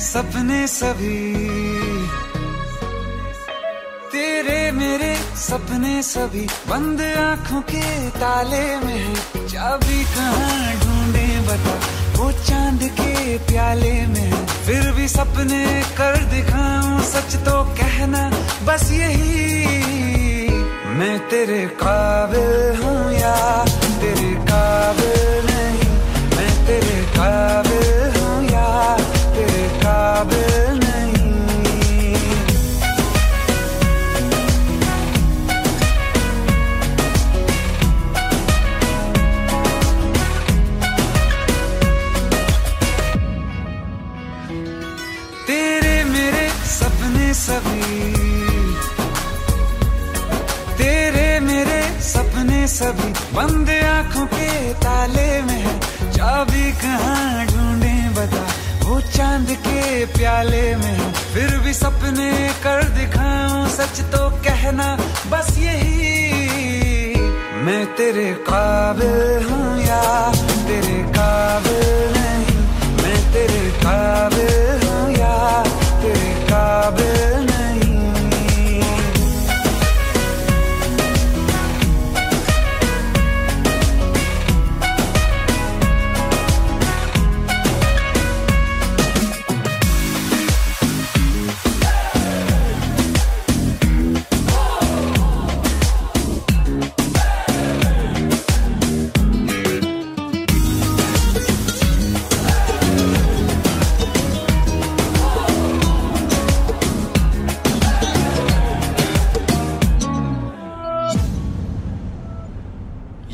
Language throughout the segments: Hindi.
सपने सभी। तेरे मेरे सपने सभी। बंद आँखों के ताले में है। चाबी कहाँ ढूंढे बता। वो चाँद के प्याले में फिर भी सपने कर दिखाऊँ सच तो कहना। बस यही। मैं तेरे काबिल हूँ या सभी। तेरे मेरे सपने सभी। बंद आँखों के ताले में है। चाबी कहाँ ढूंढे बता। वो चाँद के प्याले में है। फिर भी सपने कर दिखाऊँ, सच तो कहना। बस यही। मैं तेरे काबिल हूँ या तेरे काबिल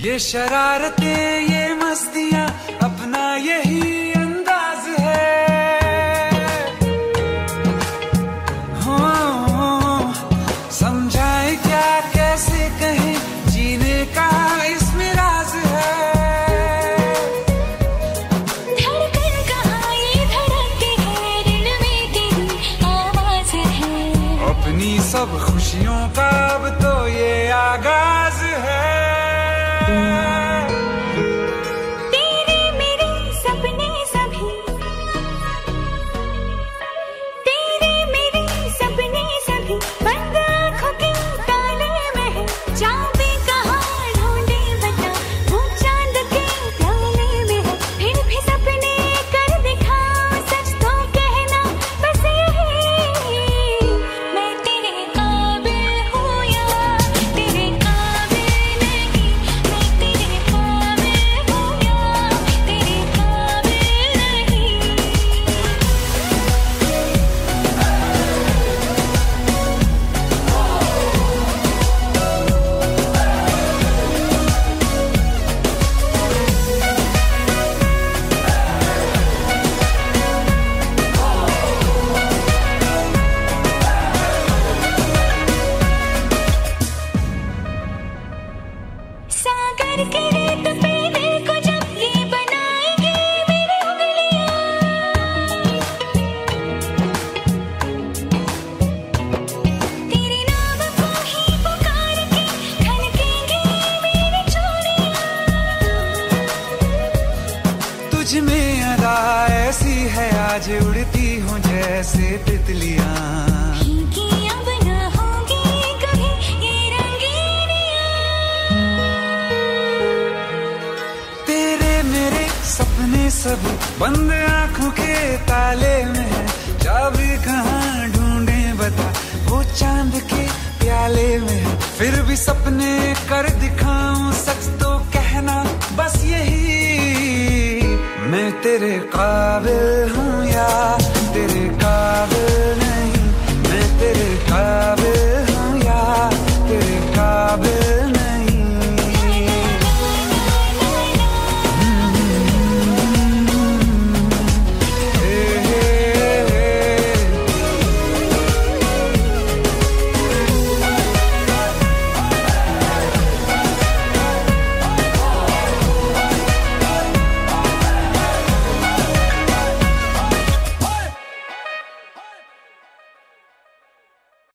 ये शरारतें ये मस्तियाँ अपना यही अंदाज है। हो समझाए क्या कैसे कहें जीने का इसमें राज है। धड़कन कहाँ ये धड़कती है दिल में तेरी आवाज़ है। अपनी सब खुशियों का अब तो ये आगाज़ तुझ में अदा ऐसी है आज उड़ती हूँ जैसे तितलियाँ। सभी बंद आँखों के ताले में है। चाबी कहाँ ढूंढे बता? वो चाँद के प्याले में है। फिर भी सपने कर दिखाऊँ, सच तो कहना बस यही। मैं तेरे काबिल हूँ या